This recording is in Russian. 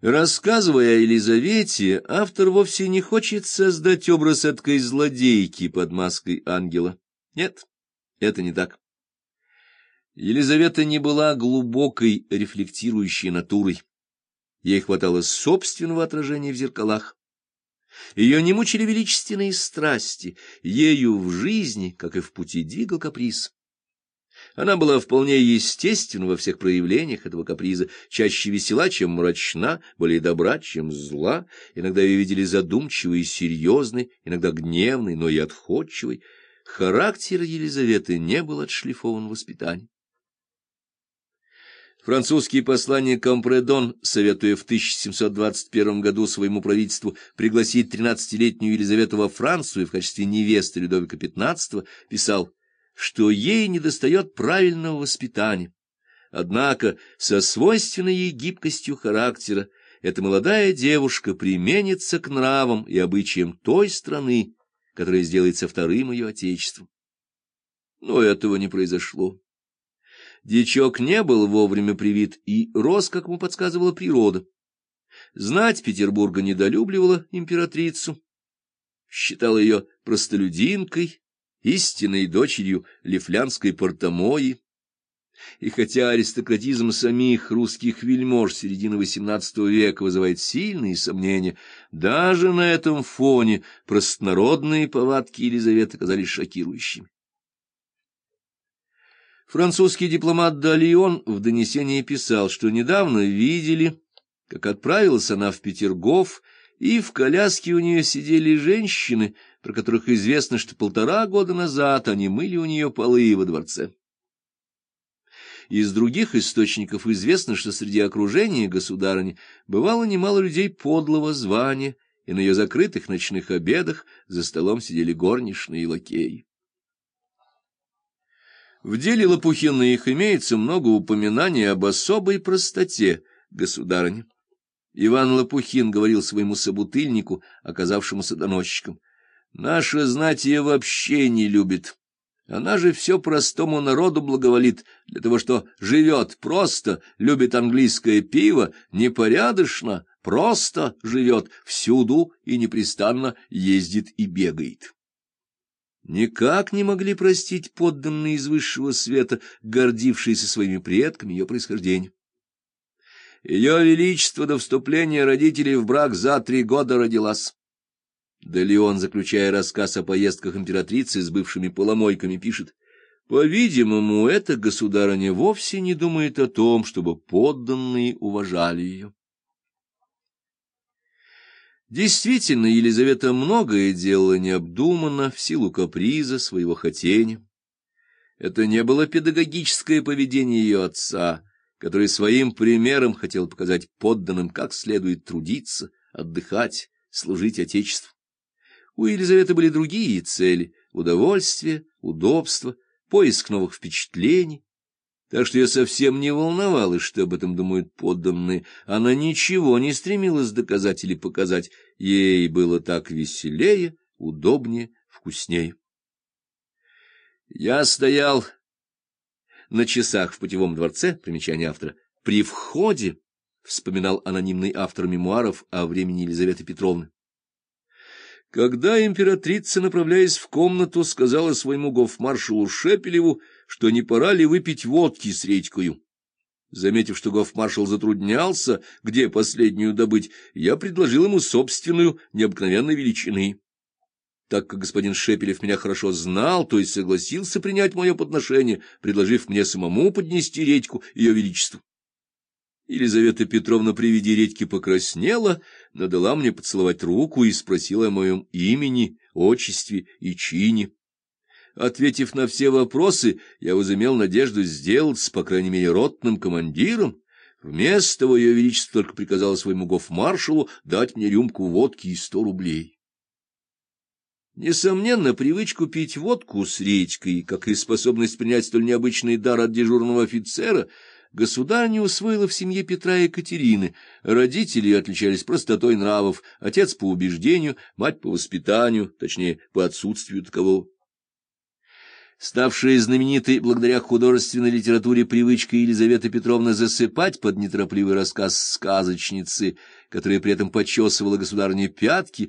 Рассказывая о Елизавете, автор вовсе не хочет создать образ эткой злодейки под маской ангела. Нет, это не так. Елизавета не была глубокой, рефлектирующей натурой. Ей хватало собственного отражения в зеркалах. Ее не мучили величественные страсти, ею в жизни, как и в пути, двигал каприз. Она была вполне естественна во всех проявлениях этого каприза, чаще весела, чем мрачна, более добра, чем зла. Иногда ее видели задумчивой и серьезной, иногда гневной, но и отходчивой. Характер Елизаветы не был отшлифован воспитанием. Французский посланник Компредон, советуя в 1721 году своему правительству пригласить тринадцатилетнюю Елизавету во Францию в качестве невесты Людовика XV, писал что ей недостает правильного воспитания. Однако со свойственной ей гибкостью характера эта молодая девушка применится к нравам и обычаям той страны, которая сделается вторым ее отечеством. Но этого не произошло. Дичок не был вовремя привит и рос, как ему подсказывала природа. Знать Петербурга недолюбливала императрицу, считала ее простолюдинкой, истинной дочерью лифлянской портомои, и хотя аристократизм самих русских вельмож середины XVIII века вызывает сильные сомнения, даже на этом фоне простонародные повадки Елизаветы казались шокирующими. Французский дипломат Далион в донесении писал, что недавно видели, как отправилась она в Петергоф, и в коляске у нее сидели женщины, про которых известно, что полтора года назад они мыли у нее полы во дворце. Из других источников известно, что среди окружения государыни бывало немало людей подлого звания, и на ее закрытых ночных обедах за столом сидели горничные и лакеи. В деле Лопухиных имеется много упоминаний об особой простоте государыни. Иван Лопухин говорил своему собутыльнику, оказавшемуся доносчиком, «Наша знать ее вообще не любит. Она же все простому народу благоволит, для того, что живет просто, любит английское пиво, непорядочно, просто живет, всюду и непрестанно ездит и бегает». Никак не могли простить подданные из высшего света, гордившиеся своими предками ее происхождения. Ее величество до вступления родителей в брак за три года родилась. Да Леон, заключая рассказ о поездках императрицы с бывшими поломойками, пишет, «По-видимому, эта государыня вовсе не думает о том, чтобы подданные уважали ее». Действительно, Елизавета многое делала необдуманно в силу каприза своего хотения. Это не было педагогическое поведение ее отца — который своим примером хотел показать подданным, как следует трудиться, отдыхать, служить Отечеству. У Елизаветы были другие цели — удовольствие, удобство, поиск новых впечатлений. Так что я совсем не волновалась, что об этом думают подданные. Она ничего не стремилась доказать или показать. Ей было так веселее, удобнее, вкуснее. Я стоял на часах в путевом дворце, примечание автора, при входе, вспоминал анонимный автор мемуаров о времени Елизаветы Петровны. Когда императрица, направляясь в комнату, сказала своему гофмаршалу Шепелеву, что не пора ли выпить водки с редькою. Заметив, что гофмаршал затруднялся, где последнюю добыть, я предложил ему собственную, необыкновенной величины. Так как господин Шепелев меня хорошо знал, то есть согласился принять мое подношение, предложив мне самому поднести редьку ее величеству. Елизавета Петровна при виде редьки покраснела, но дала мне поцеловать руку и спросила о моем имени, отчестве и чине. Ответив на все вопросы, я возымел надежду сделаться, по крайней мере, ротным командиром. Вместо того ее величество только приказало своему гофмаршалу дать мне рюмку водки и сто рублей. Несомненно, привычку пить водку с редькой, как и способность принять столь необычный дар от дежурного офицера, государыня усвоила в семье Петра и Екатерины. Родители отличались простотой нравов, отец по убеждению, мать по воспитанию, точнее, по отсутствию такового. Ставшая знаменитой благодаря художественной литературе привычка Елизаветы Петровны засыпать под неторопливый рассказ сказочницы, которая при этом почесывала государыне пятки,